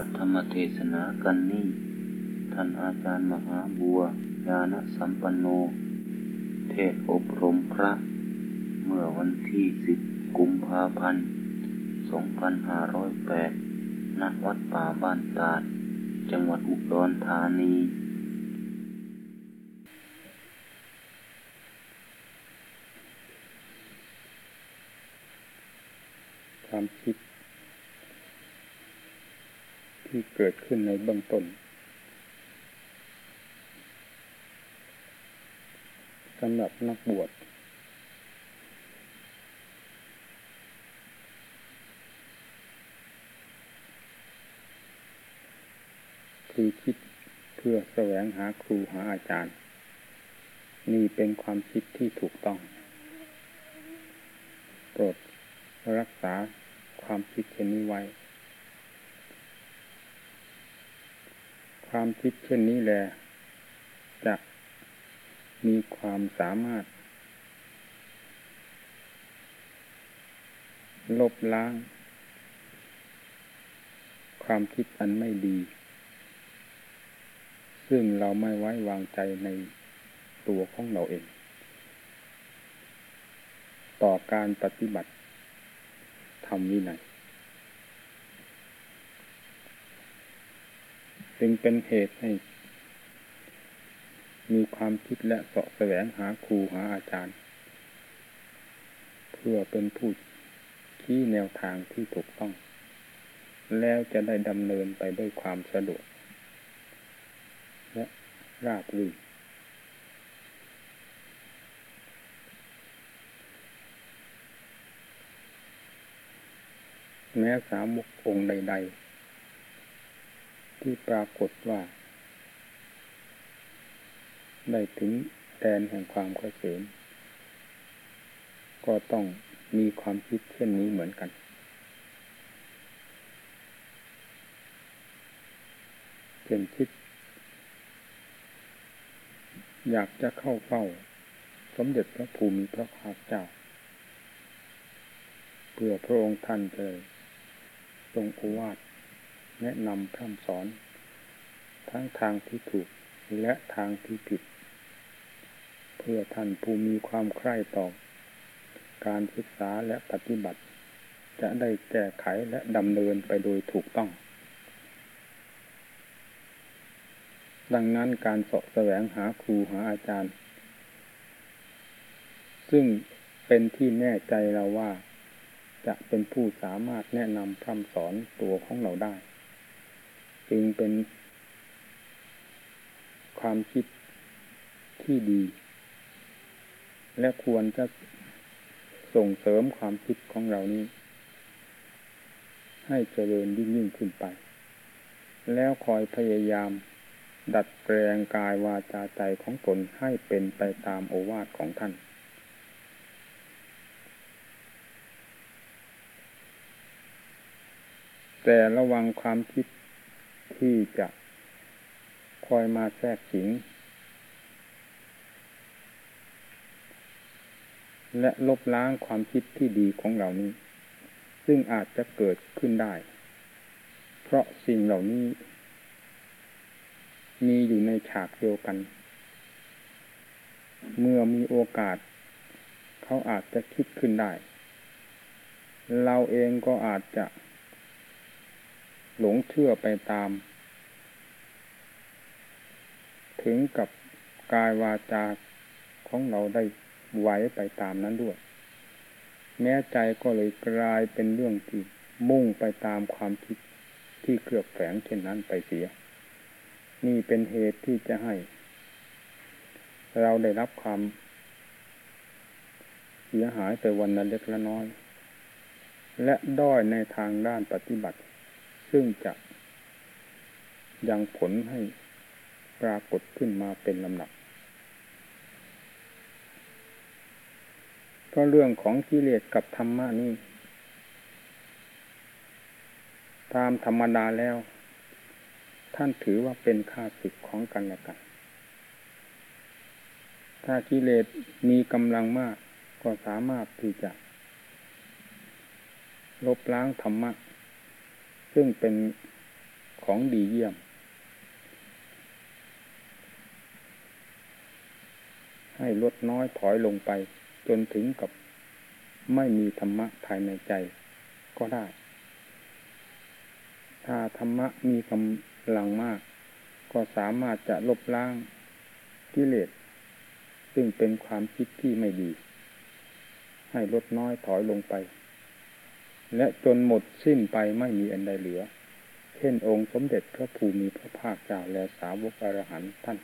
ปฐมเทศนากันนี้ท่านอาจารย์มหาบัวญาณสัมปันโน เทศอบรมพระ เมื่อวันที่สิบกุมภาพันธ์สองพันห้าร้อยแปดณวัดป่าบ้านตาด จังหวัดอุดรธานีความคิด ที่เกิดขึ้นในเบื้องต้น สำหรับนักบวช คือคิดเพื่อแสวงหาครูหาอาจารย์ นี่เป็นความคิดที่ถูกต้อง โปรดรักษาความคิดเช่นนี้ไว้ ความคิดเช่นนี้แหละจะมีความสามารถ ลบล้าง ความคิดอันไม่ดี ซึ่งเราไม่ไว้วางใจในตัวของเราเอง ต่อการปฏิบัติธรรมวินัย จึงเป็นเหตุให้ มีความคิดและเสาะแสวงหาครูหาอาจารย์ เพื่อเป็นผู้ที่แนวทางที่ถูกต้อง แล้วจะได้ดำเนินไปด้วยความสะดวก และราบรื่นแม้สามุกองใด ๆ ที่ปรากฏว่า ได้ถึงแดนแห่งความเกษมก็ต้องมีความคิดเช่นนี้เหมือนกัน เป็นคิด อยากจะเข้าเฝ้า สมเด็จพระภูมิพระภาคเจ้า เพื่อพระองค์ท่านจะทรงโอวาท แนะนำพร่ำสอน ทั้งทางที่ถูกและทางที่ผิด เพื่อท่านผู้มีความใคร่ต่อการศึกษาและปฏิบัติ จะได้แก้ไขและดำเนินไปโดยถูกต้อง ดังนั้นการสาะแสวงหาครูหาอาจารย์ ซึ่งเป็นที่แน่ใจเราว่าจะเป็นผู้สามารถแนะนำพร่ำสอนตัวของเราได้ จึงเป็นความคิดที่ดี และควรจะส่งเสริมความคิดของเรานี้ ให้เจริญยิ่งยิ่งขึ้นไป แล้วคอยพยายาม ดัดแปลงกายวาจาใจของตนให้เป็นไปตามโอวาทของท่าน แต่ระวังความคิด ที่จะคอยมาแทรกสิง และลบล้างความคิดที่ดีของเหล่านี้ ซึ่งอาจจะเกิดขึ้นได้ เพราะสิ่งเหล่านี้ มีอยู่ในฉากเดียวกัน เมื่อมีโอกาส เขาอาจจะคิดขึ้นได้ เราเองก็อาจจะ หลงเชื่อไปตาม ถึงกับกายวาจาของเราได้ไหวไปตามนั้นด้วย แม้ใจก็เลยกลายเป็นเรื่องที่มุ่งไปตามความคิดที่เกือบแฝงเช่นนั้นไปเสีย นี่เป็นเหตุที่จะให้ เราได้รับความเสียหายไปวันละเล็กละน้อย และด้อยในทางด้านปฏิบัติ ซึ่งจะยังผลให้ปรากฏขึ้นมาเป็นลำดับก็เรื่องของกิเลสกับธรรมะนี่ตามธรรมดาแล้ว ท่านถือว่าเป็นค่าศึกของกันและกัน ถ้ากิเลสมีกำลังมากก็สามารถที่จะ ลบล้างธรรมะ ซึ่งเป็นของดีเยี่ยม ให้ลดน้อยถอยลงไป จนถึงกับไม่มีธรรมะภายในใจก็ได้ ถ้าธรรมะมีกำลังมาก ก็สามารถจะลบล้างกิเลสซึ่งเป็นความคิดที่ไม่ดี ให้ลดน้อยถอยลงไป และจนหมดสิ้นไปไม่มีอันใดเหลือ เช่นองค์สมเด็จพระภูมิพระภาคเจ้าและสาวกอรหันต์ท่าน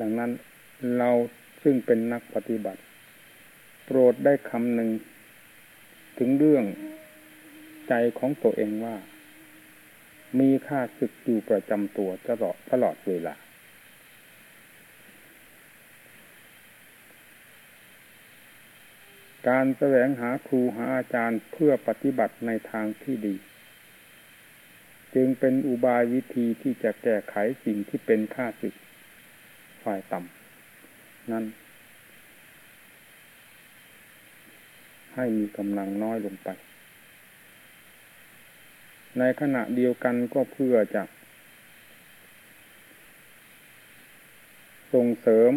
ดังนั้นเราซึ่งเป็นนักปฏิบัติ โปรดได้คำหนึ่ง ถึงเรื่องใจของตัวเองว่า มีค่าศึกอยู่ประจำตัวตลอดตลอดเวลา การแสวงหาครูหาอาจารย์เพื่อปฏิบัติในทางที่ดี จึงเป็นอุบายวิธีที่จะแก้ไขสิ่งที่เป็นค่าศึกฝ่ายต่ำนั้น ให้มีกำลังน้อยลงไป ในขณะเดียวกันก็เพื่อจะ ส่งเสริม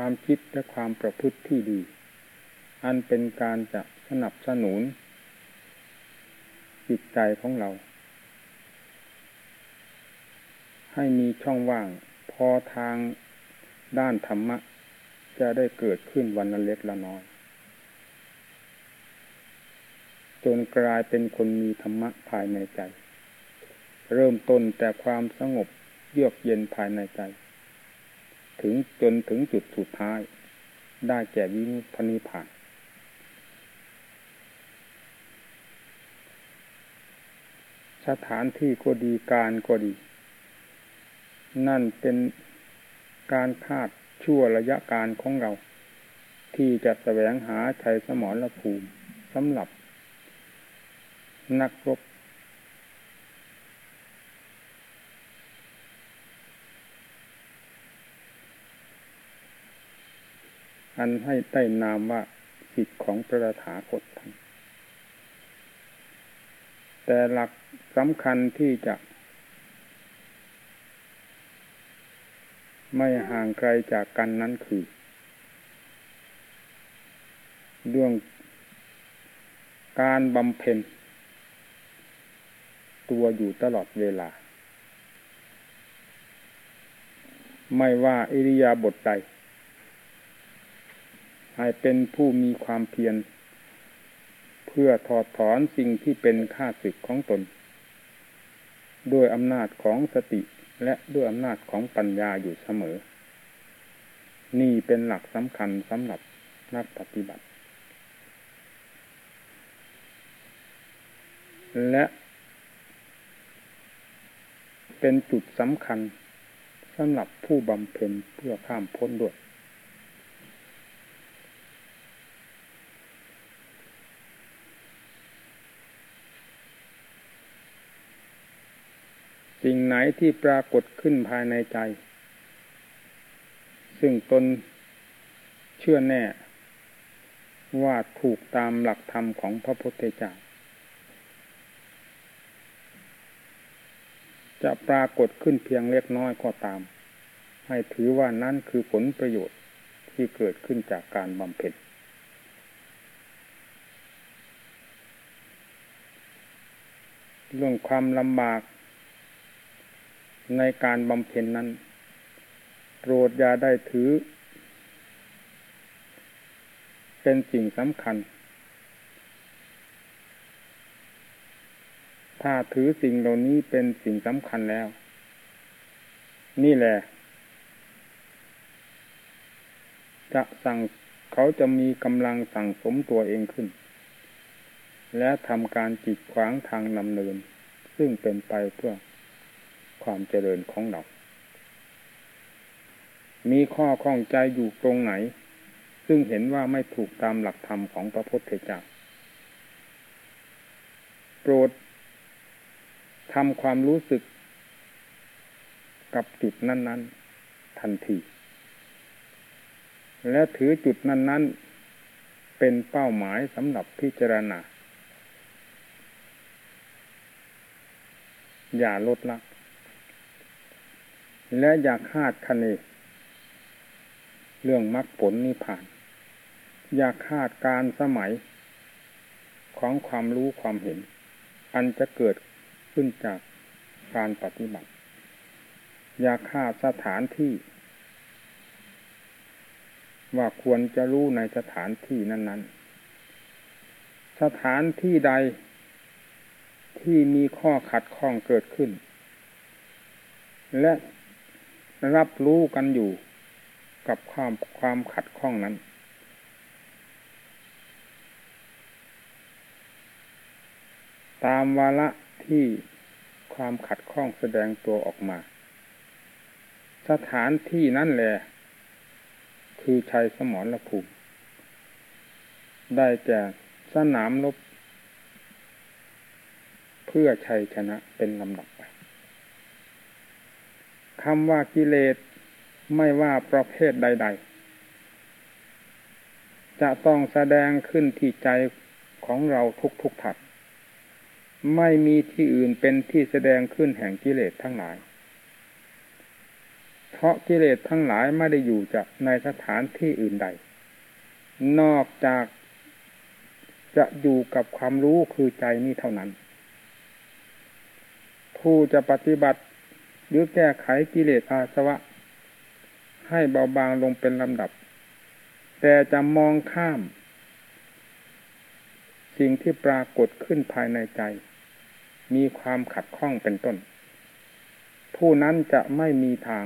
ความคิดและความประพฤติที่ดี อันเป็นการจะสนับสนุน จิตใจของเรา ให้มีช่องว่าง พอทางด้านธรรมะ จะได้เกิดขึ้นวันละเล็กละน้อยจนกลายเป็นคนมีธรรมะภายในใจ เริ่มต้นแต่ความสงบเยือกเย็นภายในใจ ถึงจนถึงจุดสุดท้าย ได้แก่วิมุตนิพานสถานที่ก็ดีการก็ดี นั่นเป็นการคาดชั่วระยะการของเรา ที่จะแสวงหาชัยสมรภูมิสำหรับ นักรบ อันให้ได้นามว่าสิทธิของพระถาคตทั้งแต่หลักสำคัญที่จะ ไม่ห่างไกลจากกันนั้นคือ เรื่องการบำเพ็ญ ตัวอยู่ตลอดเวลา ไม่ว่าอิริยาบถใด ให้เป็นผู้มีความเพียร เพื่อถอดถอนสิ่งที่เป็นค่าศึกของตน ด้วยอำนาจของสติและด้วยอำนาจของปัญญาอยู่เสมอ นี่เป็นหลักสำคัญสำหรับนักปฏิบัติ และ เป็นจุดสำคัญสำหรับผู้บำเพ็ญเพื่อข้ามพ้นด้วย สิ่งไหนที่ปรากฏขึ้นภายในใจ ซึ่งตนเชื่อแน่ ว่าถูกตามหลักธรรมของพระพุทธเจ้าจะปรากฏขึ้นเพียงเล็กน้อยก็ตาม ให้ถือว่านั่นคือผลประโยชน์ที่เกิดขึ้นจากการบำเพ็ญเรื่องความลำบาก ในการบำเพ็ญนั้นโปรดอย่าได้ถือ เป็นสิ่งสำคัญ ถ้าถือสิ่งเหล่านี้เป็นสิ่งสำคัญแล้ว นี่แหละ จะสั่งเขาจะมีกำลังสั่งสมตัวเองขึ้น และทำการจิตขวางทางนำเนิน ซึ่งเป็นไปเพื่อ ความเจริญของเรา มีข้อข้องใจอยู่ตรงไหน ซึ่งเห็นว่าไม่ถูกตามหลักธรรมของพระพุทธเจ้าโปรดทำความรู้สึกกับจุดนั้น ๆ ทันที และถือจุดนั้น ๆ เป็นเป้าหมายสำหรับพิจารณา อย่าลดละ และอย่าคาดคะเน เรื่องมรรคผลนิพพาน อย่าคาดการสมัย ของความรู้ความเห็น อันจะเกิดขึ้นจากการปฏิบัติ อย่าคาดสถานที่ ว่าควรจะรู้ในสถานที่นั้น ๆ สถานที่ใดที่มีข้อขัดข้องเกิดขึ้น และ รับรู้กันอยู่กับความความขัดข้องนั้น ตามวาระที่ความขัดข้องแสดงตัวออกมา สถานที่นั่นแหละคือชัยสมรภูมิได้แก่สนามลบ เพื่อชัยชนะเป็นลำดับ คำว่ากิเลสไม่ว่าประเภทใด ๆ จะต้องแสดงขึ้นที่ใจของเราทุกๆถัด ไม่มีที่อื่นเป็นที่แสดงขึ้นแห่งกิเลสทั้งหลาย เพราะกิเลสทั้งหลายไม่ได้อยู่จากในสถานที่อื่นใด นอกจากจะอยู่กับความรู้คือใจนี้เท่านั้น ผู้จะปฏิบัติ หรือแก้ไขกิเลสอาสวะ ให้เบาบางลงเป็นลำดับ แต่จะมองข้าม สิ่งที่ปรากฏขึ้นภายในใจ มีความขัดข้องเป็นต้น ผู้นั้นจะไม่มีทาง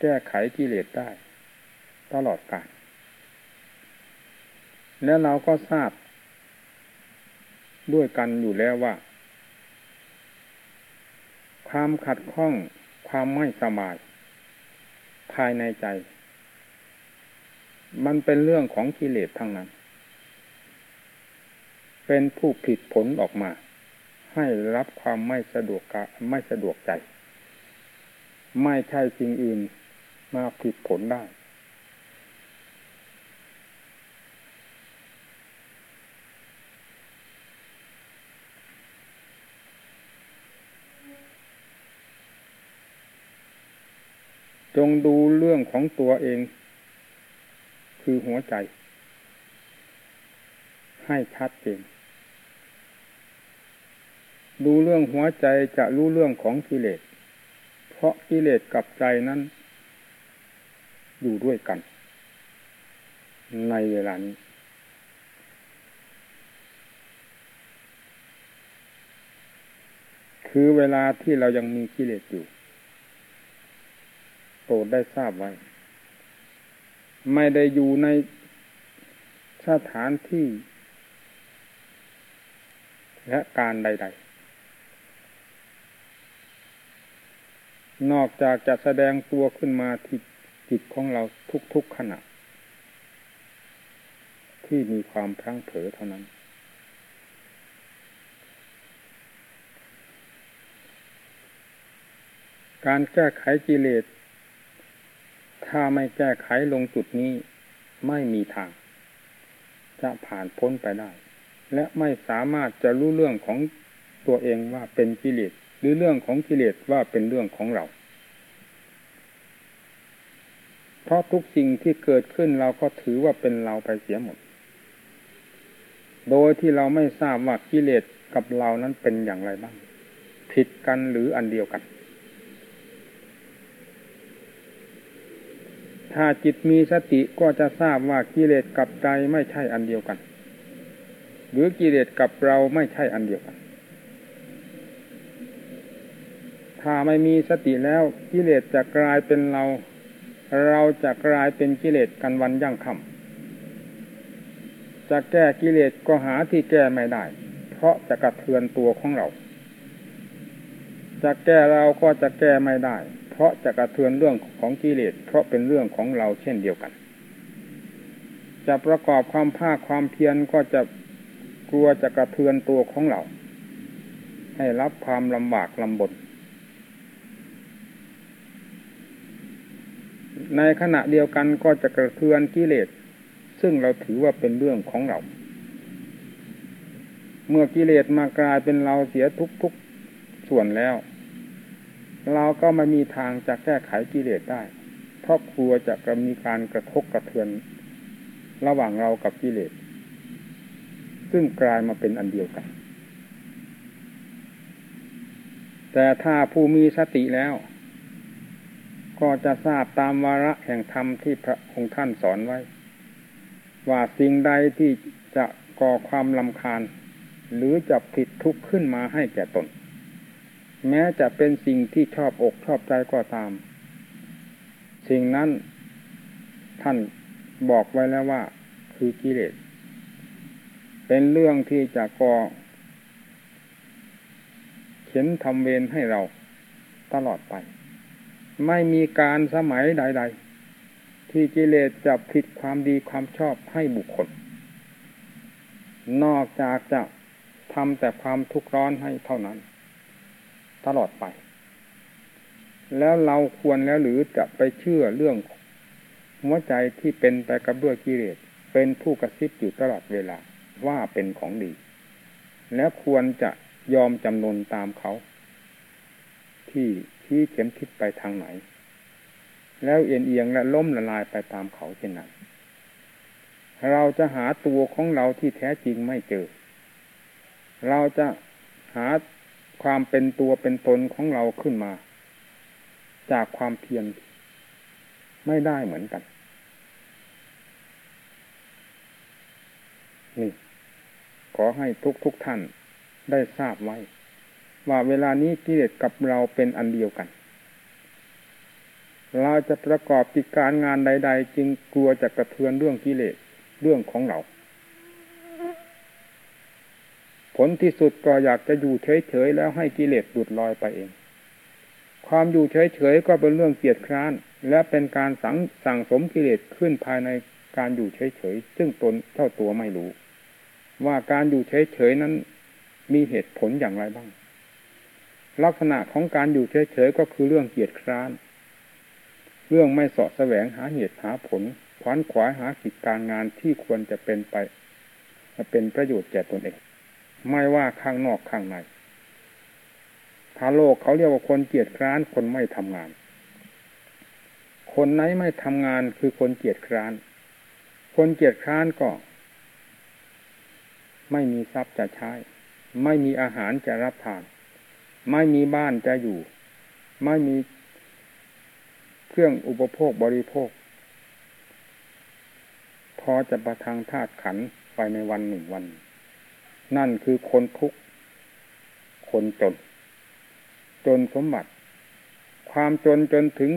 แก้ไขกิเลสได้ ตลอดกาลและเราก็ทราบ ด้วยกันอยู่แล้วว่า ความขัดข้องความไม่สบาย ภายในใจ มันเป็นเรื่องของกิเลสทั้งนั้น เป็นผู้ผิดผลออกมา ให้รับความไม่สะดวกกไม่สะดวกใจ ไม่ใช่สิ่งอื่นมาผิดผลได้ จงดูเรื่องของตัวเอง คือหัวใจ ให้ชัดเจนดูเรื่องหัวใจจะรู้เรื่องของกิเลส เพราะกิเลสกับใจนั้น อยู่ด้วยกัน ในเวลานี้ คือเวลาที่เรายังมีกิเลสอยู่ โปรดได้ทราบไว้ ไม่ได้อยู่ในสถานที่และการใด ๆ นอกจากจะแสดงตัวขึ้นมาที่จิตของเราทุกๆขณะ ที่มีความพลั้งเผลอเท่านั้น การแก้ไขกิเลส ถ้าไม่แก้ไขลงจุดนี้ไม่มีทาง จะผ่านพ้นไปได้ และไม่สามารถจะรู้เรื่องของตัวเองว่าเป็นกิเลสหรือเรื่องของกิเลสว่าเป็นเรื่องของเรา เพราะทุกสิ่งที่เกิดขึ้นเราก็ถือว่าเป็นเราไปเสียหมด โดยที่เราไม่ทราบว่ากิเลสกับเรานั้นเป็นอย่างไรบ้างผิดกันหรืออันเดียวกัน ถ้าจิตมีสติก็จะทราบว่ากิเลสกับใจไม่ใช่อันเดียวกัน หรือกิเลสกับเราไม่ใช่อันเดียวกัน ถ้าไม่มีสติแล้วกิเลสจะกลายเป็นเรา เราจะกลายเป็นกิเลสกันวันยั่งคำจะแก้กิเลสก็หาที่แก้ไม่ได้ เพราะจะกระเทือนตัวของเรา จะแก้เราก็จะแก้ไม่ได้ เพราะจะกระเทือนเรื่องของกิเลสเพราะเป็นเรื่องของเราเช่นเดียวกัน จะประกอบความภาคความเพียรก็จะกลัวจะกระเทือนตัวของเรา ให้รับความลำบากลำบนในขณะเดียวกันก็จะกระเทือนกิเลส ซึ่งเราถือว่าเป็นเรื่องของเรา เมื่อกิเลสมากลายเป็นเราเสียทุกๆส่วนแล้ว เราก็ไม่มีทางจะแก้ไขกิเลสได้ เพราะกลัวจะกมีการกระทบกระเทือน ระหว่างเรากับกิเลส ซึ่งกลายมาเป็นอันเดียวกัน แต่ถ้าผู้มีสติแล้ว ก็จะทราบตามวาระแห่งธรรมที่พระองค์ท่านสอนไว้ ว่าสิ่งใดที่จะก่อความลำคาญ หรือจะผิดทุกข์ขึ้นมาให้แก่ตน แม้จะเป็นสิ่งที่ชอบอกชอบใจก็ตาม สิ่งนั้นท่านบอกไว้แล้วว่า คือกิเลส เป็นเรื่องที่จะก่อเข็นทำเวรให้เราตลอดไป ไม่มีการสมัยใด ๆ ที่กิเลสจะผิดความดีความชอบให้บุคคล นอกจากจะทำแต่ความทุกข์ร้อนให้เท่านั้น ตลอดไป แล้วเราควรแล้วหรือจะไปเชื่อเรื่องหัวใจที่เป็นไปกับด้วยกิเลสเป็นผู้กระซิบอยู่ตลอดเวลาว่าเป็นของดี และควรจะยอมจำนนตามเขา ที่ที่เข็มทิศไปทางไหน แล้วเอียงเอียงและล้มละลายไปตามเขาเช่นนั้นเราจะหาตัวของเราที่แท้จริงไม่เจอ เราจะหา ความเป็นตัวเป็นตนของเราขึ้นมา จากความเพียรไม่ได้เหมือนกัน นี่ ขอให้ทุกทุกท่านได้ทราบไว้ ว่าเวลานี้กิเลสกับเราเป็นอันเดียวกัน เราจะประกอบกิจการงานใด ๆ จึงกลัวจะกระเทือนเรื่องกิเลสเรื่องของเรา ผลที่สุดก็อยากจะอยู่เฉยๆแล้วให้กิเลสดุดลอยไปเอง ความอยู่เฉยๆก็เป็นเรื่องเกียดคร้าน และเป็นการสั่งสั่งสมกิเลสขึ้นภายในการอยู่เฉยๆซึ่งตนเจ้าตัวไม่รู้ ว่าการอยู่เฉยๆนั้นมีเหตุผลอย่างไรบ้าง ลักษณะของการอยู่เฉยๆก็คือเรื่องเกียดคร้าน เรื่องไม่สอดแสวงหาเหตุหาผลขวานขวายหากิจการงานที่ควรจะเป็นไปจะเป็นประโยชน์แก่ตนเอง ไม่ว่าข้างนอกข้างในถ้าโลกเขาเรียกว่าคนเกียดคร้านคนไม่ทำงาน คนไหนไม่ทำงานคือคนเกียดคร้าน คนเกียดคร้านก็ ไม่มีทรัพย์จะใช้ ไม่มีอาหารจะรับทาน ไม่มีบ้านจะอยู่ ไม่มีเครื่องอุปโภคบริโภค พอจะประทังธาตุขันไปในวันหนึ่งวันนั่ นั่นคือคนทุกข์คนจน จนสมบัติ ความจนจนถึง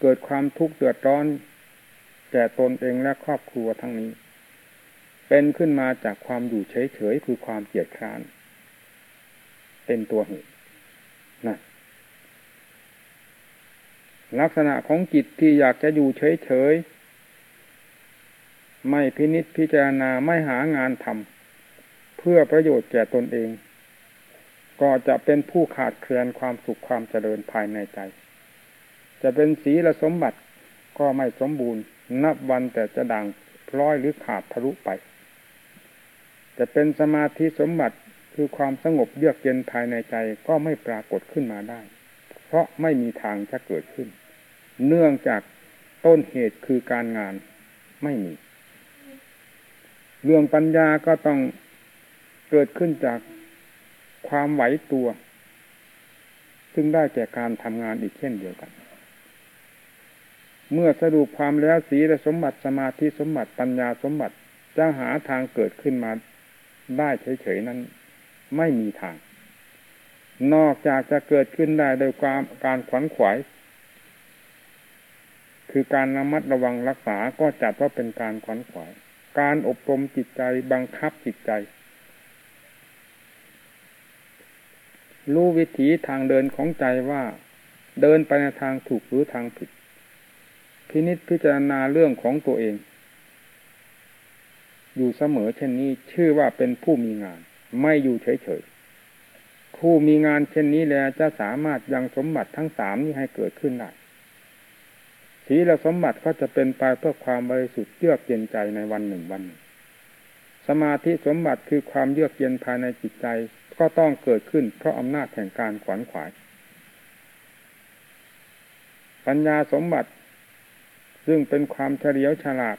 เกิดความทุกข์เดือดร้อนแก่ตนเองและครอบครัวทั้งนี้ เป็นขึ้นมาจากความอยู่เฉยๆคือความเกียดคร้าน เป็นตัวเหตุนะลักษณะของจิตที่อยากจะอยู่เฉยๆไม่พินิษพิจารณาไม่หางานทำ เพื่อประโยชน์แก่ตนเอง ก็จะเป็นผู้ขาดเคลื่อนความสุขความเจริญภายในใจ จะเป็นศีลสมบัติก็ไม่สมบูรณ์ นับวันแต่จะด่างพร้อยหรือขาดทะลุไป จะเป็นสมาธิสมบัติคือความสงบเยือกเย็นภายในใจก็ไม่ปรากฏขึ้นมาได้ เพราะไม่มีทางจะเกิดขึ้น เนื่องจากต้นเหตุคือการงานไม่มี เรื่องปัญญาก็ต้อง เกิดขึ้นจากความไหวตัว ซึ่งได้แก่การทำงานอีกเช่นเดียวกัน เมื่อสรุปความแล้วสีและสมบัติสมาธิสมบัติปัญญาสมบัติจะหาทางเกิดขึ้นมาได้เฉยๆนั้น ไม่มีทาง นอกจากจะเกิดขึ้นได้โดยความการขวัญขวาย คือการระมัดระวังรักษาก็จัดว่าเป็นการขวัญขวาย การอบรมจิตใจบังคับจิตใจ รู้วิถีทางเดินของใจว่า เดินไปในทางถูกหรือทางผิด พินิษพิจารณาเรื่องของตัวเอง อยู่เสมอเช่นนี้ชื่อว่าเป็นผู้มีงาน ไม่อยู่เฉยๆผู้มีงานเช่นนี้แล้วจะสามารถยังสมบัติทั้งสามนี้ให้เกิดขึ้นได้สศีลสมบัติก็จะเป็นไปเพื่อความบริสุทธิ์เยือกเย็นใจในวันหนึ่งวันหนึ่งสมาธิสมบัติคือความเยือกเย็นภายในจิตใจ ก็ต้องเกิดขึ้นเพราะอำนาจแห่งการขวนขวาย ปัญญาสมบัติ ซึ่งเป็นความเฉลียวฉลาด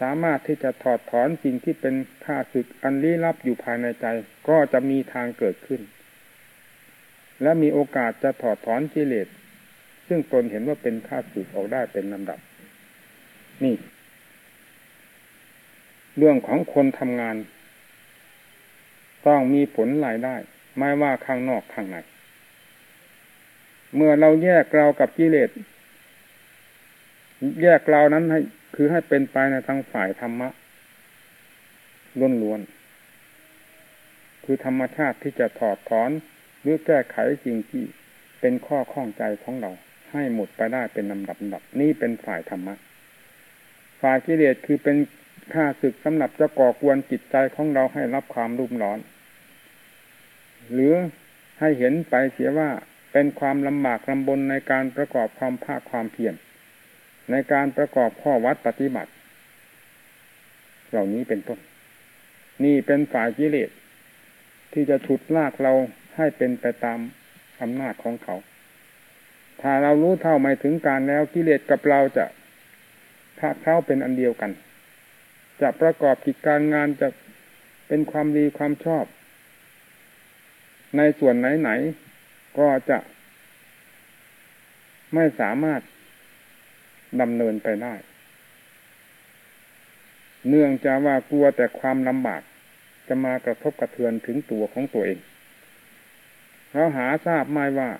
สามารถที่จะถอดถอนสิ่งที่เป็นข้าศึกอันลี้ลับอยู่ภายในใจ ก็จะมีทางเกิดขึ้น และมีโอกาสจะถอดถอนกิเลสซึ่งตนเห็นว่าเป็นข้าศึกออกได้เป็นลำดับ นี่ เรื่องของคนทำงาน ต้องมีผลรายได้ ไม่ว่าข้างนอกข้างในเมื่อเราแยกเรากับกิเลสแยกเรานั้นให้คือให้เป็นไปในทางฝ่ายธรรมะล้วนๆคือธรรมชาติที่จะถอดถอนหรือแก้ไขสิ่งที่เป็นข้อข้องใจของเรา ให้หมดไปได้เป็นลำดับดับนี่เป็นฝ่ายธรรมะ ฝ่ายกิเลสคือเป็นข้าศึกสำหรับจะก่อกวนจิตใจของเราให้รับความรุ่มร้อน หรือให้เห็นไปเสียว่าเป็นความลำบากลำบนในการประกอบความภาคความเพียรในการประกอบข้อวัดปฏิบัติ เหล่านี้เป็นต้น นี่เป็นฝ่ายกิเลสที่จะฉุดลากเราให้เป็นไปตามอำนาจของเขา ถ้าเรารู้เท่าไม่ถึงการแล้วกิเลสกับเราจะพาเข้าเป็นอันเดียวกัน จะประกอบกิจการงานจะเป็นความดีความชอบ ในส่วนไหนๆก็จะไม่สามารถดำเนินไปได้ เนื่องจากว่ากลัวแต่ความลำบากจะมากระทบกระเทือนถึงตัวของตัวเองเราหาทราบไม่ว่า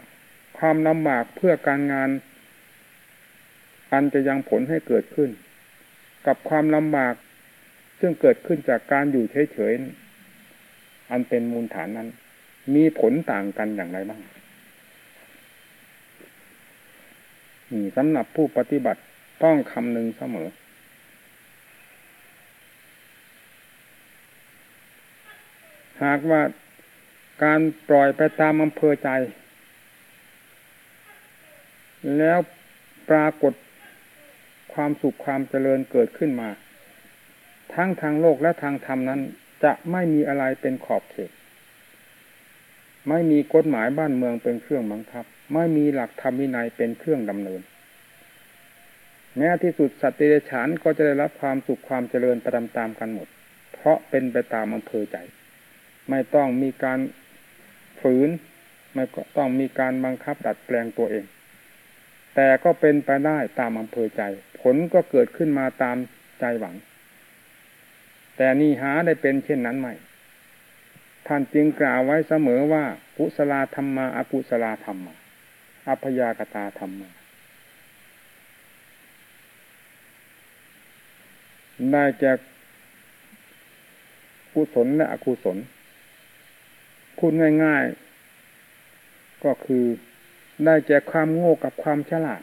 ความลำบากเพื่อการงาน อันจะยังผลให้เกิดขึ้น กับความลำบากซึ่งเกิดขึ้นจากการอยู่เฉยๆอันเป็นมูลฐานนั้น มีผลต่างกันอย่างไรบ้างนี่สำหรับผู้ปฏิบัติต้องคำนึงเสมอ หากว่าการปล่อยไปตามอำเภอใจ แล้วปรากฏความสุขความเจริญเกิดขึ้นมา ทั้งทางโลกและทางธรรมนั้น จะไม่มีอะไรเป็นขอบเขต ไม่มีกฎหมายบ้านเมืองเป็นเครื่องบังคับ ไม่มีหลักธรรมวินัยเป็นเครื่องดำเนิน แม้ที่สุดสัตว์เดรัจฉานก็จะได้รับความสุขความเจริญประตามกันหมด เพราะเป็นไปตามอำเภอใจ ไม่ต้องมีการฝืน ไม่ต้องมีการบังคับดัดแปลงตัวเอง แต่ก็เป็นไปได้ตามอำเภอใจ ผลก็เกิดขึ้นมาตามใจหวัง แต่นี่หาได้เป็นเช่นนั้นไหม ท่านจึงกล่าวไว้เสมอว่ากุศลธรรมมาอกุศลธรรมมาอัพยากตาธรรมมาได้แก่กุศลและอกุศลพูดง่าย ๆ ก็คือได้แก่ความโง่กับความฉลาด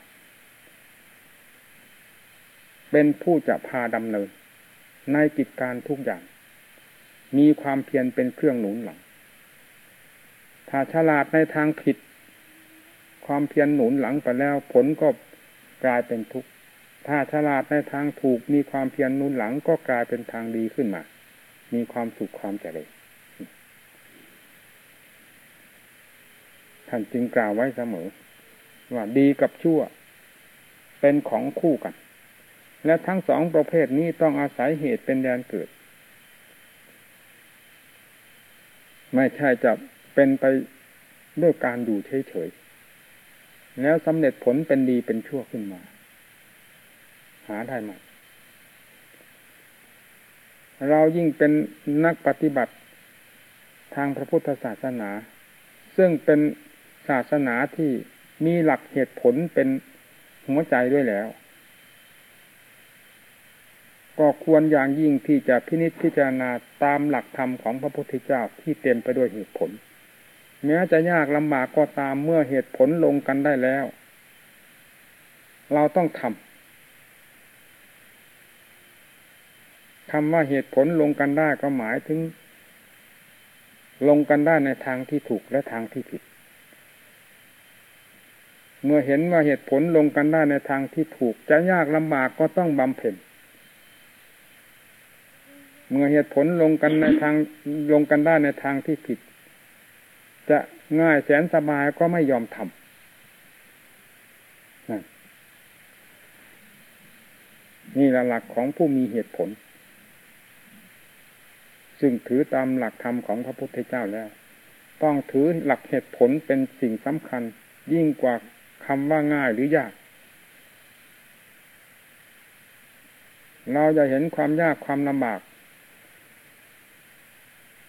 เป็นผู้จะพาดำเนิน ในกิจการทุกอย่าง มีความเพียรเป็นเครื่องหนุนหลัง ถ้าฉลาดในทางผิด ความเพียรหนุนหลังไปแล้ว ผลก็กลายเป็นทุกข์ ถ้าฉลาดในทางถูก มีความเพียรหนุนหลังก็กลายเป็นทางดีขึ้นมา มีความสุขความเจริญท่านจึงกล่าวไว้เสมอ ว่าดีกับชั่ว เป็นของคู่กัน และทั้งสองประเภทนี้ต้องอาศัยเหตุเป็นแดนเกิด ไม่ใช่จะเป็นไปด้วยการอยู่เฉยๆ แล้วสำเร็จผลเป็นดีเป็นชั่วขึ้นมา หาได้ไหมเรายิ่งเป็นนักปฏิบัติทางพระพุทธศาสนา ซึ่งเป็นศาสนาที่มีหลักเหตุผลเป็นหัวใจด้วยแล้ว ก็ควรอย่างยิ่งที่จะพินิจพิจารณาตามหลักธรรมของพระพุทธเจ้าที่เต็มไปด้วยเหตุผล แม้จะยากลำบากก็ตามเมื่อเหตุผลลงกันได้แล้ว เราต้องทำคำว่าเหตุผลลงกันได้ก็หมายถึง ลงกันได้ในทางที่ถูกและทางที่ผิด เมื่อเห็นว่าเหตุผลลงกันได้ในทางที่ถูก จะยากลำบากก็ต้องบำเพ็ญ เมื่อเหตุผลลงกันในทางลงกันได้ในทางที่ผิด จะง่ายแสนสบายก็ไม่ยอมทำนี่ละหลักของผู้มีเหตุผล ซึ่งถือตามหลักธรรมของพระพุทธเจ้าแล้ว ต้องถือหลักเหตุผลเป็นสิ่งสำคัญ ยิ่งกว่าคำว่าง่ายหรือยากเราจะเห็นความยากความลำบาก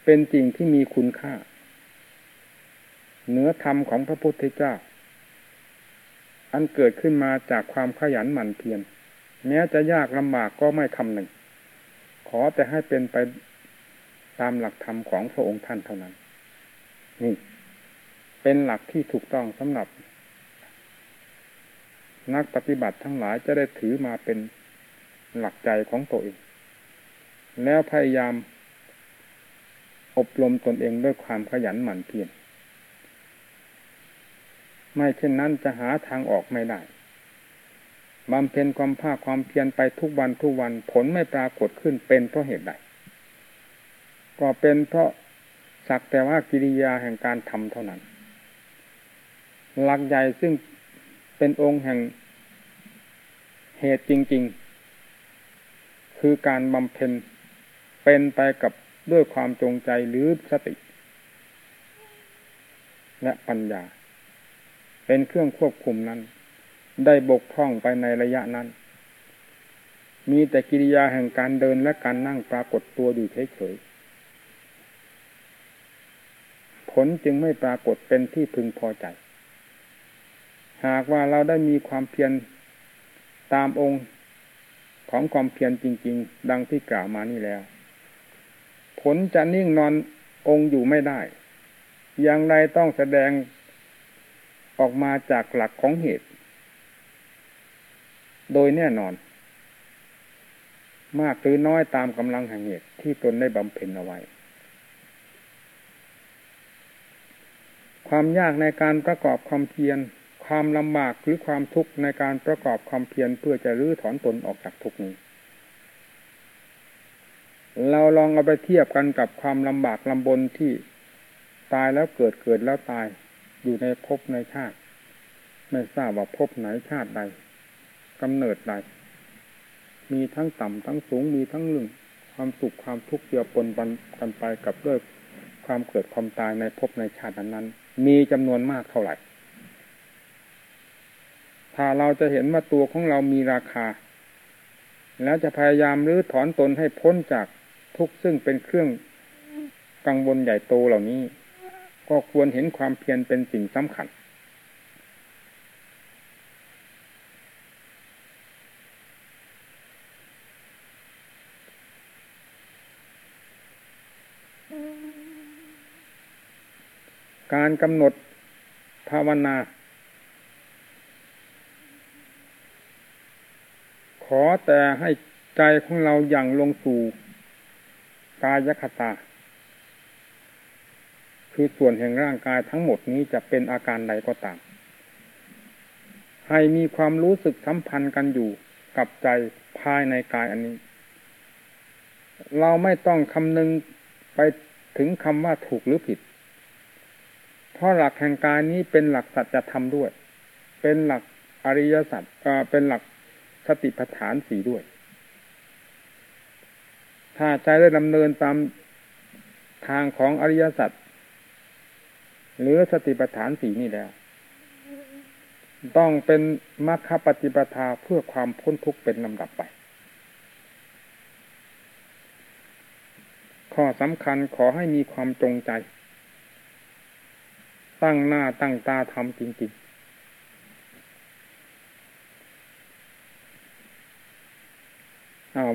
เป็นสิ่งที่มีคุณค่า เนื้อธรรมของพระพุทธเจ้า อันเกิดขึ้นมาจากความขยันหมั่นเพียรแม้จะยากลำบากก็ไม่คำหนึ่ง ขอแต่ให้เป็นไปตามหลักธรรมของพระองค์ท่านเท่านั้น นี่ เป็นหลักที่ถูกต้องสำหรับ นักปฏิบัติทั้งหลายจะได้ถือมาเป็นหลักใจของตัวเอง แล้วพยายาม อบรมตนเองด้วยความขยันหมั่นเพียรไม่เช่นนั้นจะหาทางออกไม่ได้บำเพ็ญความภาคความเพียรไปทุกวันทุกวันผลไม่ปรากฏขึ้นเป็นเพราะเหตุใดก็เป็นเพราะสักแต่ว่ากิริยาแห่งการทำเท่านั้น หลักใหญ่ซึ่งเป็นองค์แห่งเหตุจริง ๆ คือการบำเพ็ญเป็นไปกับ ด้วยความจงใจหรือสติ และปัญญา เป็นเครื่องควบคุมนั้น ได้บกพร่องไปในระยะนั้น มีแต่กิริยาแห่งการเดินและการนั่งปรากฏตัวอยู่เฉยๆผลจึงไม่ปรากฏเป็นที่พึงพอใจ หากว่าเราได้มีความเพียรตามองค์ของความเพียรจริง ๆ ดังที่กล่าวมานี่แล้ว ผลจะนิ่งนอนองค์อยู่ไม่ได้ อย่างไรต้องแสดงออกมาจากหลักของเหตุ โดยแน่นอน มากหรือน้อยตามกำลังแห่งเหตุที่ตนได้บำเพ็ญเอาไว้ ความยากในการประกอบความเพียร ความลำบากหรือความทุกข์ในการประกอบความเพียรเพื่อจะรื้อถอนตนออกจากทุกข์นี้ เราลองเอาไปเทียบกันกับความลำบากลำบนที่ตายแล้วเกิดเกิดแล้วตายอยู่ในภพในชาติ ไม่ทราบว่าภพไหนชาติใดกำเนิดใดมีทั้งต่ำทั้งสูงมีทั้งเรื่องความสุขความทุกข์เกี่ยวปนกันไปกับด้วยความเกิดความตายในภพในชาตินั้นมีจำนวนมากเท่าไหร่ ถ้าเราจะเห็นว่าตัวของเรามีราคา แล้วจะพยายามรื้อถอนตนให้พ้นจาก ทุกข์ซึ่งเป็นเครื่องกังวลใหญ่โตเหล่านี้ ก็ควรเห็นความเพียรเป็นสิ่งสำคัญ การกำหนดภาวนา ขอแต่ให้ใจของเราอย่างลงสู่ กายคตา คือส่วนแห่งร่างกายทั้งหมดนี้จะเป็นอาการใดก็ตาม ให้มีความรู้สึกสัมพันธ์กันอยู่กับใจภายในกายอันนี้ เราไม่ต้องคำนึงไปถึงคำว่าถูกหรือผิด เพราะหลักแห่งกายนี้เป็นหลักสัจธรรมด้วย เป็นหลักอริยสัจเป็นหลักสติปัฏฐานสี่ด้วย ถ้าใจได้ดำเนินตามทางของอริยสัจหรือสติปัฏฐานสี่นี่แล้วต้องเป็นมรรคปฏิปทาเพื่อความพ้นทุกข์เป็นลำดับไป ข้อสำคัญขอให้มีความจงใจ ตั้งหน้าตั้งตาทำจริง ๆ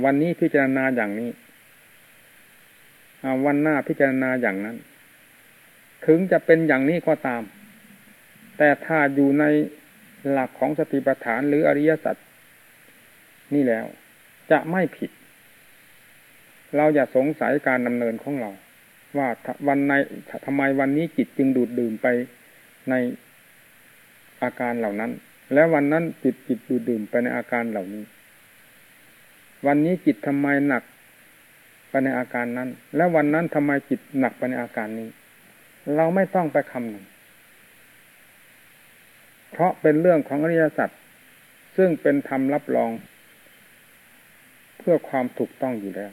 วันนี้พิจารณาอย่างนี้ วันหน้าพิจารณาอย่างนั้น ถึงจะเป็นอย่างนี้ก็ตาม แต่ถ้าอยู่ในหลักของสติปัฏฐานหรืออริยสัจนี่แล้ว จะไม่ผิด เราอย่าสงสัยการดำเนินของเรา ว่าวันในทำไมวันนี้จิตจึงดูดดื่มไปในอาการเหล่านั้น แล้ววันนั้นจิตจิตดูดดื่มไปในอาการเหล่านี้ วันนี้จิตทำไมหนัก ไปในอาการนั้น แล้ววันนั้นทำไมจิตหนักไปในอาการนี้ เราไม่ต้องไปคำหนึ่ง เพราะเป็นเรื่องของอริยสัจซึ่งเป็นธรรมรับรอง เพื่อความถูกต้องอยู่แล้ว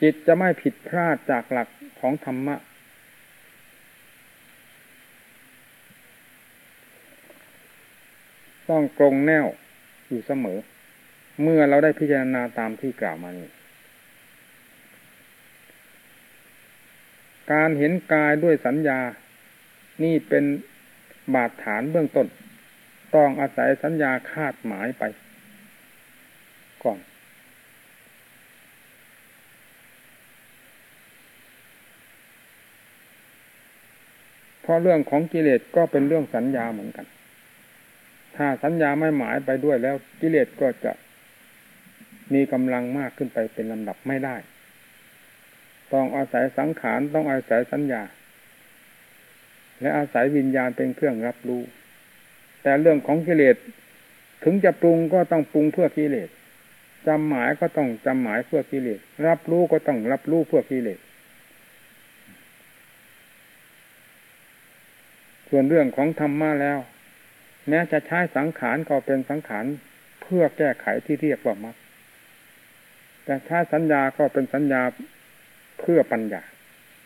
จิตจะไม่ผิดพลาดจากหลักของธรรมะต้องกรงแนวอยู่เสมอ เมื่อเราได้พิจารณาตามที่กล่าวมานี้ การเห็นกายด้วยสัญญา นี่เป็นบาดฐานเบื้องต้น ต้องอาศัยสัญญาคาดหมายไป ก่อน เพราะเรื่องของกิเลสก็เป็นเรื่องสัญญาเหมือนกัน ถ้าสัญญาไม่หมายไปด้วยแล้วกิเลสก็จะมีกำลังมากขึ้นไปเป็นลำดับไม่ได้ ต้องอาศัยสังขารต้องอาศัยสัญญา และอาศัยวิญญาณเป็นเครื่องรับรู้ แต่เรื่องของกิเลสถึงจะปรุงก็ต้องปรุงเพื่อกิเลสจำหมายก็ต้องจำหมายเพื่อกิเลสรับรู้ก็ต้องรับรู้เพื่อกิเลสส่วนเรื่องของธรรมะแล้วแม้จะใช้สังขารก็เป็นสังขารเพื่อแก้ไขที่เรียกว่ามรรคแต่ใช้สัญญาก็เป็นสัญญา เพื่อปัญญา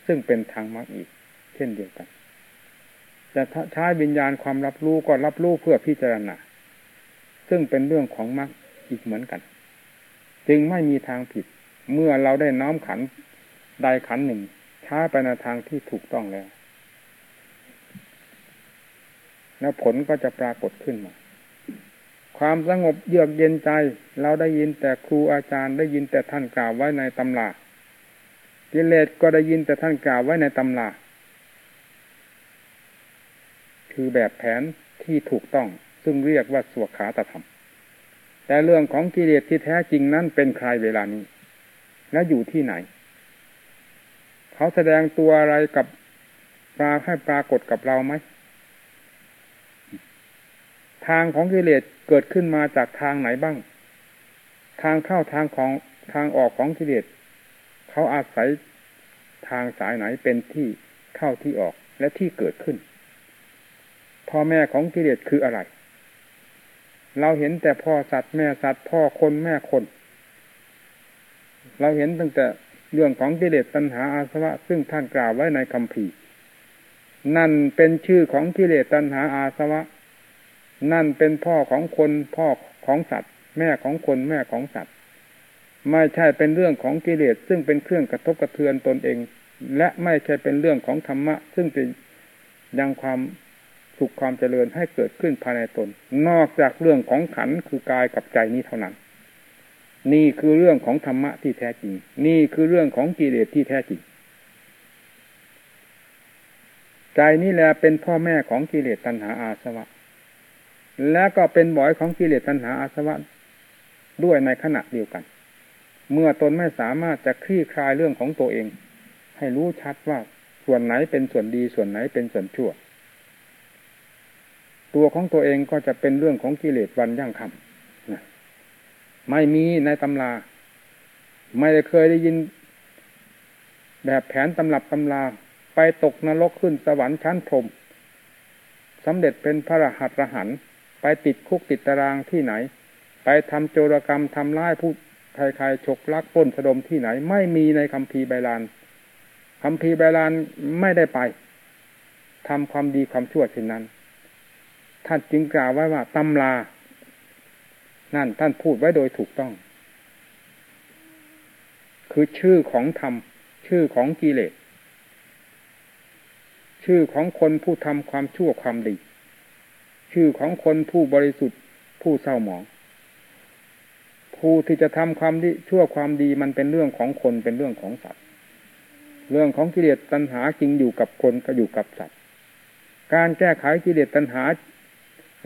ซึ่งเป็นทางมรรคอีก เช่นเดียวกันแต่ใช้วิญญาณความรับรู้ก็รับรู้เพื่อพิจารณาซึ่งเป็นเรื่องของมรรคอีกเหมือนกัน จึงไม่มีทางผิด เมื่อเราได้น้อมขันใดขันหนึ่งใช้ไปในทางที่ถูกต้องแล้ว แล้วผลก็จะปรากฏขึ้นมา ความสงบเยือกเย็นใจ เราได้ยินแต่ครูอาจารย์ได้ยินแต่ท่านกล่าวไว้ในตำรา กิเลสก็ได้ยินแต่ท่านกล่าวไว้ในตำราคือแบบแผนที่ถูกต้องซึ่งเรียกว่าสวขาตธรรม แต่เรื่องของกิเลสที่แท้จริงนั้นเป็นใครเวลานี้ และอยู่ที่ไหน เขาแสดงตัวอะไรกับปราให้ปรากฏกับเราไหม ทางของกิเลสเกิดขึ้นมาจากทางไหนบ้าง ทางเข้าทางของทางออกของกิเลส เขาอาศัยทางสายไหนเป็นที่เข้าที่ออกและที่เกิดขึ้น พ่อแม่ของกิเลสคืออะไร เราเห็นแต่พ่อสัตว์แม่สัตว์พ่อคนแม่คน เราเห็นตั้งแต่เรื่องของกิเลสตัณหาอาสวะ ซึ่งท่านกล่าวไว้ในคำภีนั่นเป็นชื่อของกิเลสตัณหาอาสวะ นั่นเป็นพ่อของคนพ่อของสัตว์ แม่ของคนแม่ของสัตว์ ไม่ใช่เป็นเรื่องของกิเลสซึ่งเป็นเครื่องกระทบกระเทือนตนเอง และไม่ใช่เป็นเรื่องของธรรมะ ซึ่งเป็นยังความสุขความเจริญให้เกิดขึ้นภายในตน นอกจากเรื่องของขันคือกายกับใจนี้เท่านั้น นี่คือเรื่องของธรรมะที่แท้จริง นี่คือเรื่องของกิเลสที่แท้จริง ใจนี่แหละเป็นพ่อแม่ของกิเลสตัณหาอาสวะ และก็เป็นบ่อยของกิเลสตัณหาอาสวะด้วยในขณะเดียวกัน เมื่อตนไม่สามารถจะคลี่คลายเรื่องของตัวเอง ให้รู้ชัดว่าส่วนไหนเป็นส่วนดีส่วนไหนเป็นส่วนชั่ว ตัวของตัวเองก็จะเป็นเรื่องของกิเลสวันย่างคำนะไม่มีในตำรา ไม่ได้เคยได้ยิน แบบแผนตำรับตำราไปตกนรกขึ้นสวรรค์ชั้นพรมสำเร็จเป็นพระรหัสรหันไปติดคุกติดตารางที่ไหน ไปทำโจรกรรมทำร้ายผู้ ใครๆฉกลักป้นสะดมที่ไหน ไม่มีในคำพีใบลานคำพีใบลานไม่ได้ไปทำความดีความชั่วเช่นนั้น ท่านจึงกล่าวไว้ว่าตำลานั่นท่านพูดไว้โดยถูกต้อง คือชื่อของธรรม ชื่อของกิเลสชื่อของคนผู้ทำความชั่วความดี ชื่อของคนผู้บริสุทธิ์ผู้เศร้าหมอง ผู้ที่จะทำความดีชั่วความดีมันเป็นเรื่องของคนเป็นเรื่องของสัตว์ เรื่องของกิเลสตัณหาจริงอยู่กับคนก็อยู่กับสัตว์ การแก้ไขกิเลสตัณหา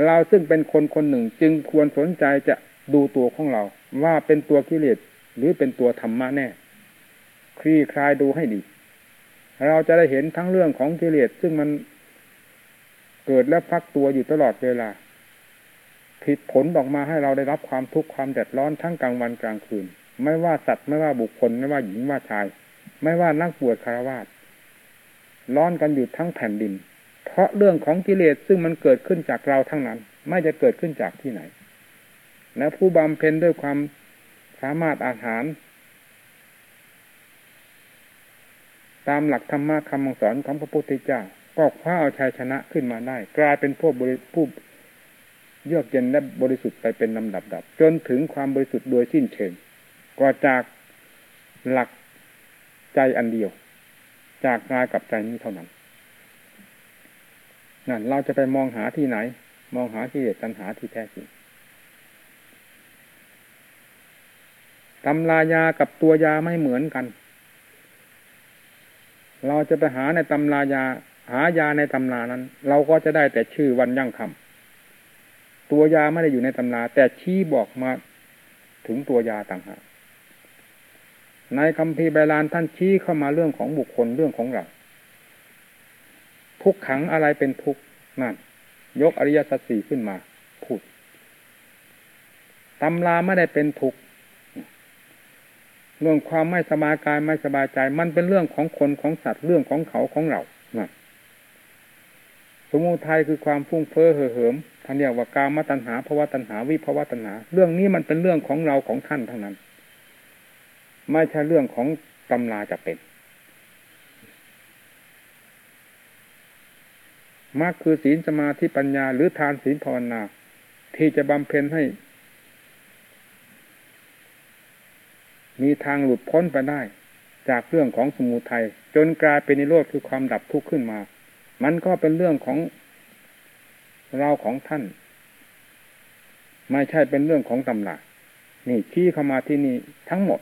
เราซึ่งเป็นคนคนหนึ่งจึงควรสนใจจะดูตัวของเรา ว่าเป็นตัวกิเลสหรือเป็นตัวธรรมะแน่ คลี่คลายดูให้ดี เราจะได้เห็นทั้งเรื่องของกิเลสซึ่งมันเกิดและพักตัวอยู่ตลอดเวลา ผิดผลออกมาให้เราได้รับความทุกข์ความเดือดร้อนทั้งกลางวันกลางคืน ไม่ว่าสัตว์ไม่ว่าบุคคลไม่ว่าหญิงว่าชาย ไม่ว่านักบวชคารวาสร้อนกันอยู่ทั้งแผ่นดิน เพราะเรื่องของกิเลสซึ่งมันเกิดขึ้นจากเราทั้งนั้น ไม่จะเกิดขึ้นจากที่ไหน และผู้บำเพ็ญด้วยความสามารถอาหาร ตามหลักธรรมะคำสอนของพระพุทธเจ้าก็คว้าเอาชัยชนะขึ้นมาได้ กลายเป็นผู้บริผู้ เยือกเย็นและบริสุทธิ์ไปเป็นลำดับดับ จนถึงความบริสุทธิ์โดยสิ้นเชิงก็จากหลักใจอันเดียว จากกายกับใจนี้เท่านั้นนั่นเราจะไปมองหาที่ไหน มองหาที่เดตัณหาที่แท้จริงตำรายากับตัวยาไม่เหมือนกัน เราจะไปหาในตำรายา หายาในตำรานั้น เราก็จะได้แต่ชื่อวันยั่งคำ ตัวยาไม่ได้อยู่ในตำรา แต่ชี้บอกมาถึงตัวยาต่างหากในคำพีใบลานท่านชี้เข้ามาเรื่องของบุคคลเรื่องของเราทุกขังอะไรเป็นทุกนั่น ยกอริยสัจสี่ขึ้นมา พูดตำราไม่ได้เป็นทุกเรื่องความไม่สบายกายไม่สบายใจ มันเป็นเรื่องของคนของสัตว์เรื่องของเขาของเรา สมุทัยคือความฟุ้งเฟ้อเห่อเหิมท่านเรียกว่ากามตัณหาภาวะตัณหาวิภาวะตัณหา เรื่องนี้มันเป็นเรื่องของเราของท่านทั้งนั้น ไม่ใช่เรื่องของตำราจะเป็นมรรคคือศีลสมาธิปัญญา หรือทานศีลภาวนา ที่จะบำเพ็ญให้ มีทางหลุดพ้นไปได้ จากเรื่องของสมุทัยจนกลายเป็นนิโรธคือความดับทุกข์ขึ้นมา มันก็เป็นเรื่องของเราของท่าน ไม่ใช่เป็นเรื่องของตำรานี่ขี้เข้ามาที่นี่ทั้งหมด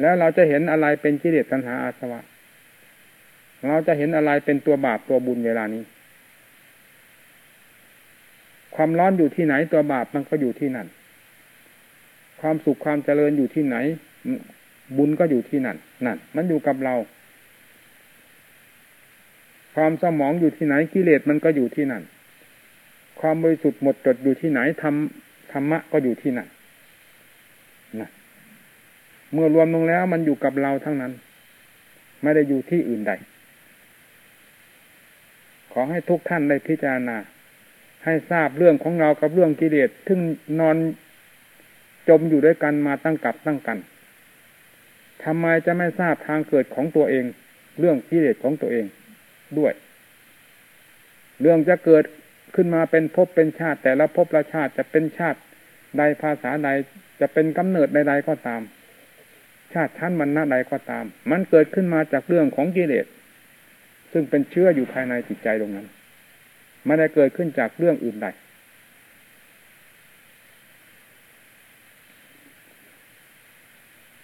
แล้วเราจะเห็นอะไรเป็นกิเลสตัณหาอาสวะ เราจะเห็นอะไรเป็นตัวบาปตัวบุญเวลานี้ ความร้อนอยู่ที่ไหนตัวบาปมันก็อยู่ที่นั่น ความสุขความเจริญอยู่ที่ไหน บุญก็อยู่ที่นั่นนั่น มันอยู่กับเรา ความสมองอยู่ที่ไหนกิเลสมันก็อยู่ที่นั่น ความบริสุทธิ์หมดจดอยู่ที่ไหนธรรมธรรมะก็อยู่ที่นั่นนะเมื่อรวมลงแล้วมันอยู่กับเราทั้งนั้น ไม่ได้อยู่ที่อื่นใด ขอให้ทุกท่านได้พิจารณา ให้ทราบเรื่องของเรากับเรื่องกิเลสซึ่งนอนจมอยู่ด้วยกันมาตั้งกับตั้งกันทำไมจะไม่ทราบทางเกิดของตัวเอง เรื่องกิเลสของตัวเอง ด้วย เรื่องจะเกิดขึ้นมาเป็นภพเป็นชาติ แต่ละภพละชาติจะเป็นชาติใดภาษาใดจะเป็นกำเนิดใดๆก็ตาม ชาติชั้นมันหน้าใดก็ตาม มันเกิดขึ้นมาจากเรื่องของกิเลสซึ่งเป็นเชื้ออยู่ภายในจิตใจตรงนั้นไม่ได้เกิดขึ้นจากเรื่องอื่นใด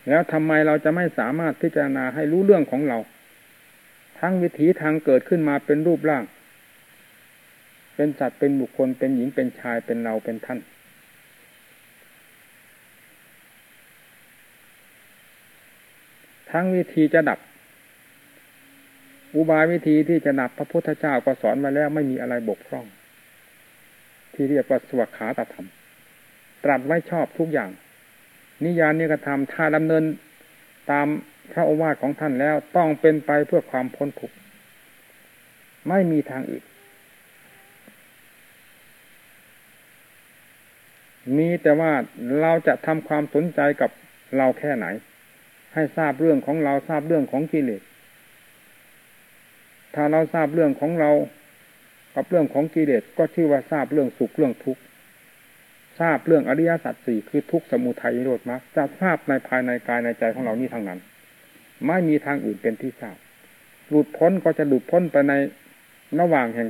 แล้วทำไมเราจะไม่สามารถพิจารณาให้รู้เรื่องของเรา ทั้งวิถีทางเกิดขึ้นมาเป็นรูปร่าง เป็นสัตว์เป็นบุคคลเป็นหญิงเป็นชายเป็นเราเป็นท่าน ทั้งวิธีจะดับ อุบายวิธีที่จะดับพระพุทธเจ้าก็สอนมาแล้วไม่มีอะไรบกพร่อง ที่เรียกว่าสวขาตธรรม ตรัสไว้ชอบทุกอย่าง นิยานนิกระทำถ้าดำเนินตาม พระโอวาทของท่านแล้วต้องเป็นไปเพื่อความพ้นทุกข์ไม่มีทางอื่น มีแต่ว่าเราจะทำความสนใจกับเราแค่ไหน ให้ทราบเรื่องของเราทราบเรื่องของกิเลสถ้าเราทราบเรื่องของเรากับเรื่องของกิเลสก็ชื่อว่าทราบเรื่องสุขเรื่องทุกข์ทราบเรื่องอริยสัจสี่คือทุกข์สมุทัยโรดมรรคจะทราบในภายในกายในใจของเรานี่ทั้งนั้น ไม่มีทางอื่นเป็นที่ทราบหลุดพ้นก็จะหลุดพ้นไปในระหว่างแห่ง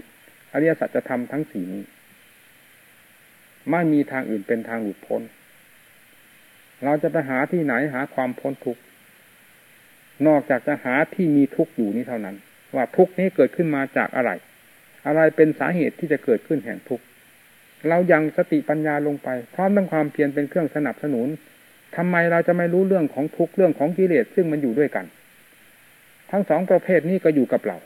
อริยสัจธรรมทั้งสี่นี้ไม่มีทางอื่นเป็นทางหลุดพ้น เราจะไปหาที่ไหนหาความพ้นทุกข์นอกจากจะหาที่มีทุกข์อยู่นี้เท่านั้น ว่าทุกข์นี้เกิดขึ้นมาจากอะไร อะไรเป็นสาเหตุที่จะเกิดขึ้นแห่งทุกข์เรายังสติปัญญาลงไปพร้อมทั้งความเพียรเป็นเครื่องสนับสนุน ทำไมเราจะไม่รู้เรื่องของทุกเรื่องของกิเลสซึ่งมันอยู่ด้วยกัน ทั้งสองประเภทนี้ก็อยู่กับเรา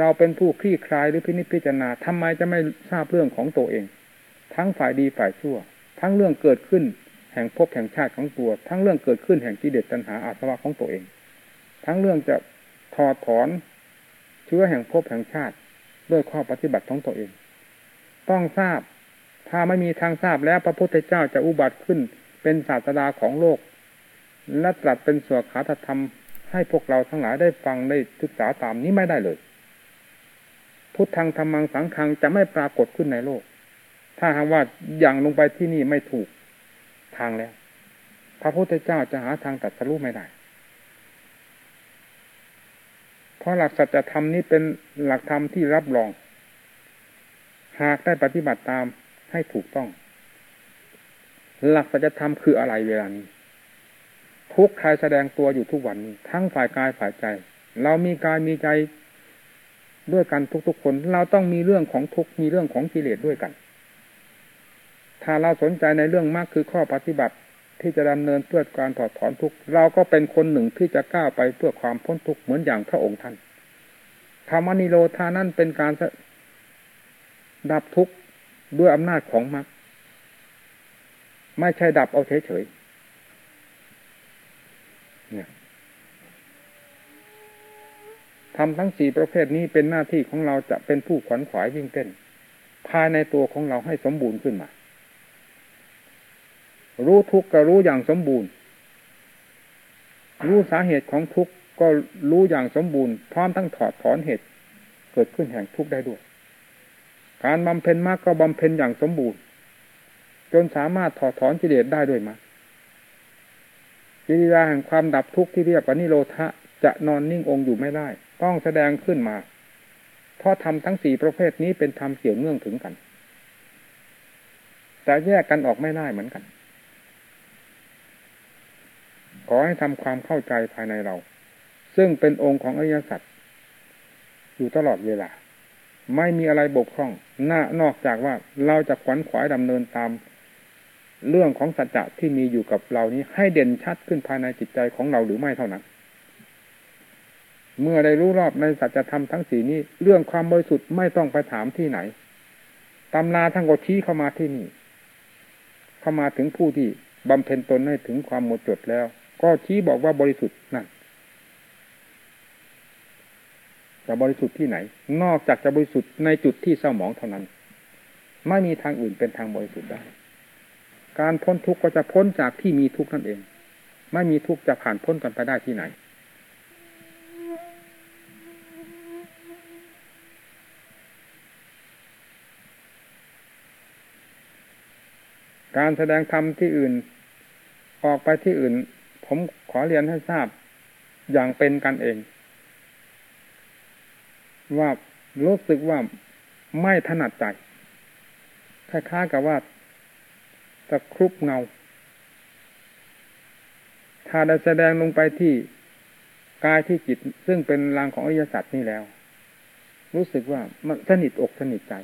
เราเป็นผู้คลี่คลายหรือพินิจพิจารณาทำไมจะไม่ทราบเรื่องของตัวเอง ทั้งฝ่ายดีฝ่ายชั่ว ทั้งเรื่องเกิดขึ้นแห่งภพแห่งชาติของตัว ทั้งเรื่องเกิดขึ้นแห่งกิเลสตัณหาอาสวะของตัวเอง ทั้งเรื่องจะถอดถอนเชื้อแห่งภพแห่งชาติด้วยข้อปฏิบัติของตัวเอง ต้องทราบ ถ้าไม่มีทางทราบแล้วพระพุทธเจ้าจะอุบัติขึ้น เป็นศาสดาของโลก และตรัสเป็นสวขาธรรม ให้พวกเราทั้งหลายได้ฟังได้ศึกษาตามนี้ไม่ได้เลย พุทธังธรรมังสังขังจะไม่ปรากฏขึ้นในโลก ถ้าหากว่าอย่างลงไปที่นี่ไม่ถูกทางแล้ว พระพุทธเจ้าจะหาทางตัดสรุปไม่ได้เพราะหลักสัจธรรมนี้เป็นหลักธรรมที่รับรอง หากได้ปฏิบัติตามให้ถูกต้อง หลักสัจธรรมคืออะไรเวลานี้ทุกข์ใครแสดงตัวอยู่ทุกวันนี้ทั้งฝ่ายกายฝ่ายใจ เรามีกายมีใจด้วยกันทุกๆ คน เราต้องมีเรื่องของทุกมีเรื่องของกิเลสด้วยกัน ถ้าเราสนใจในเรื่องมากคือข้อปฏิบัติที่จะดำเนินเพื่อการถอดถอนทุกเราก็เป็นคนหนึ่งที่จะก้าวไปเพื่อความพ้นทุกเหมือนอย่างพระองค์ท่านธรรมนิโรธานั่นเป็นการดับทุกข์ด้วยอำนาจของมรรค ไม่ใช่ดับเอาเฉยๆเนี่ยทำทั้งสี่ประเภทนี้เป็นหน้าที่ของเราจะเป็นผู้ขวัญขวายวิ่งเต้น ภายในตัวของเราให้สมบูรณ์ขึ้นมา รู้ทุกข์ก็รู้อย่างสมบูรณ์ รู้สาเหตุของทุกข์ก็รู้อย่างสมบูรณ์พร้อมทั้งถอดถอนเหตุ เกิดขึ้นแห่งทุกข์ได้ด้วย การบำเพ็ญมากก็บำเพ็ญอย่างสมบูรณ์ จนสามารถถอดถอนกิเลสได้ด้วยมากกิริยาแห่งความดับทุกข์ที่เรียกว่านิโรธะจะนอนนิ่งองค์อยู่ไม่ได้ ต้องแสดงขึ้นมา เพราะทำทั้งสี่ประเภทนี้เป็นธรรมเกี่ยวเนื่องถึงกัน แต่แยกกันออกไม่ได้เหมือนกัน ขอให้ทำความเข้าใจภายในเรา ซึ่งเป็นองค์ของอริยสัจอยู่ตลอดเวลา ไม่มีอะไรบกพร่องหน้านอกจากว่าเราจะขวัญขวายดำเนินตาม เรื่องของสัจจะที่มีอยู่กับเรานี้ให้เด่นชัดขึ้นภายในจิตใจของเราหรือไม่เท่านั้น เมื่อได้รู้รอบในสัจธรรมทั้งสี่นี้ เรื่องความบริสุทธิ์ไม่ต้องไปถามที่ไหนตำนาทั้งกชี้เข้ามาที่นี่ เข้ามาถึงผู้ที่บำเพ็ญตนให้ถึงความหมดจดแล้ว ก็ชี้บอกว่าบริสุทธิ์นั่นจะบริสุทธิ์ที่ไหน นอกจากจะบริสุทธิ์ในจุดที่เศร้าหมองเท่านั้น ไม่มีทางอื่นเป็นทางบริสุทธิ์ได้ การพ้นทุกข์ก็จะพ้นจากที่มีทุกข์นั่นเอง ไม่มีทุกข์จะผ่านพ้นกันไปได้ที่ไหน การแสดงธรรมที่อื่น ออกไปที่อื่น ผมขอเรียนให้ทราบอย่างเป็นกันเอง ว่ารู้สึกว่าไม่ถนัดใจคล้ายๆกับว่า ตะครุบเงา ถ้าได้แสดงลงไปที่กายที่จิต ซึ่งเป็นรางของอริยสัจนี่แล้ว รู้สึกว่ามันสนิทอกสนิทใจ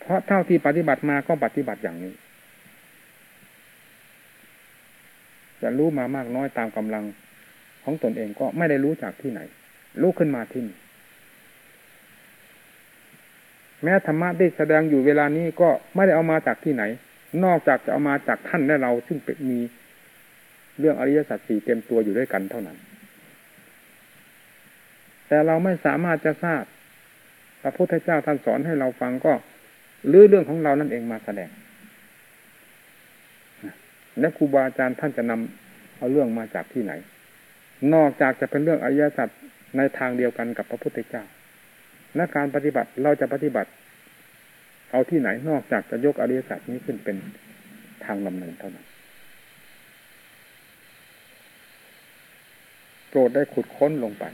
เพราะเท่าที่ปฏิบัติมาก็ปฏิบัติอย่างนี้ จะรู้มามากน้อยตามกำลังของตนเองก็ไม่ได้รู้จากที่ไหน รู้ขึ้นมาที่นี่แม้ธรรมะได้แสดงอยู่เวลานี้ก็ไม่ได้เอามาจากที่ไหน นอกจากจะเอามาจากท่านและเราซึ่งเป็นมีเรื่องอริยสัจสี่เต็มตัวอยู่ด้วยกันเท่านั้น แต่เราไม่สามารถจะทราบพระพุทธเจ้าท่านสอนให้เราฟังก็รื้อเรื่องของเรานั่นเองมาแสดงและครูบาอาจารย์ท่านจะนำเอาเรื่องมาจากที่ไหน นอกจากจะเป็นเรื่องอริยสัจในทางเดียวกันกับพระพุทธเจ้าและการปฏิบัติเราจะปฏิบัติ เอาที่ไหนนอกจากจะยกอริยสัจนี้ขึ้นเป็นทางดำเนินเท่านั้นโปรดได้ขุดค้นลงไป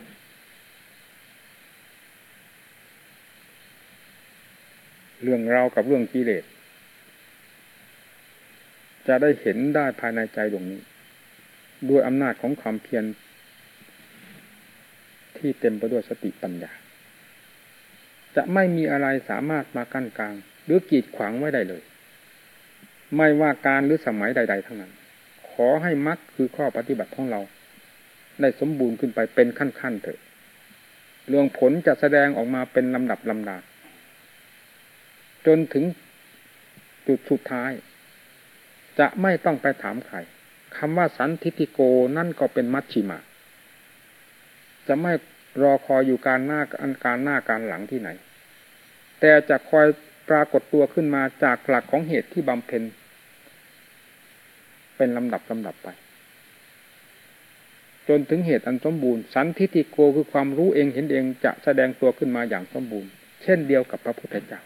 เรื่องเรากับเรื่องกิเลสจะได้เห็นได้ภายในใจดวงนี้ ด้วยอำนาจของความเพียรที่เต็มไปด้วยสติปัญญา จะไม่มีอะไรสามารถมากั้นกลาง หรือกีดขวางไว้ได้เลย ไม่ว่าการหรือสมัยใด ๆ ทั้งนั้น ขอให้มัดคือข้อปฏิบัติของเรา ได้สมบูรณ์ขึ้นไปเป็นขั้นๆเถอะเรื่องผลจะแสดงออกมาเป็นลำดับลำดาจนถึงจุดสุดท้าย จะไม่ต้องไปถามใครคำว่าสันทิติโกนั่นก็เป็นมัชชิมา จะไม่รอคอยอยู่การหน้าอันการหน้าการหลังที่ไหน แต่จะคอย ปรากฏตัวขึ้นมาจากหลักของเหตุที่บำเพ็ญ เป็นลำดับลำดับไป จนถึงเหตุอันสมบูรณ์ สันทิติโกคือความรู้เองเห็นเองจะแสดงตัวขึ้นมาอย่างสมบูรณ์ เช่นเดียวกับพระพุทธเจ้า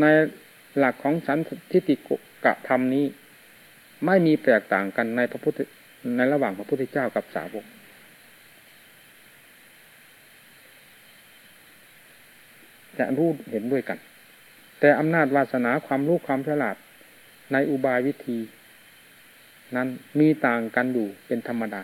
ในหลักของสันทิติโกกะธรรมนี้ ไม่มีแตกต่างกันในพระพุทธในระหว่างพระพุทธเจ้ากับสาวกจะรู้เห็นด้วยกัน แต่อำนาจวาสนาความรู้ความฉลาดในอุบายวิธี นั้นมีต่างกันอยู่เป็นธรรมดา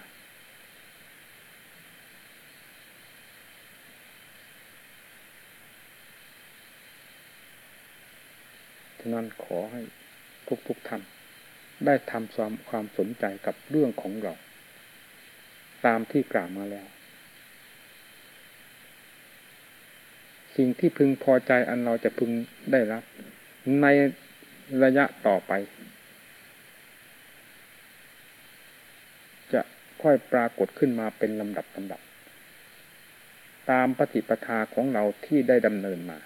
ฉะนั้นขอให้ทุกๆท่านได้ทำความความสนใจกับเรื่องของเรา ตามที่กล่าวมาแล้ว สิ่งที่พึงพอใจอันเราจะพึงได้รับ ในระยะต่อไป จะค่อยปรากฏขึ้นมาเป็นลำดับลำดับ ตามปฏิปทาของเราที่ได้ดำเนินมา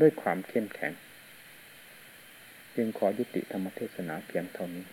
ด้วยความเข้มแข็ง จึงขอยุติธรรมเทศนาเพียงเท่านี้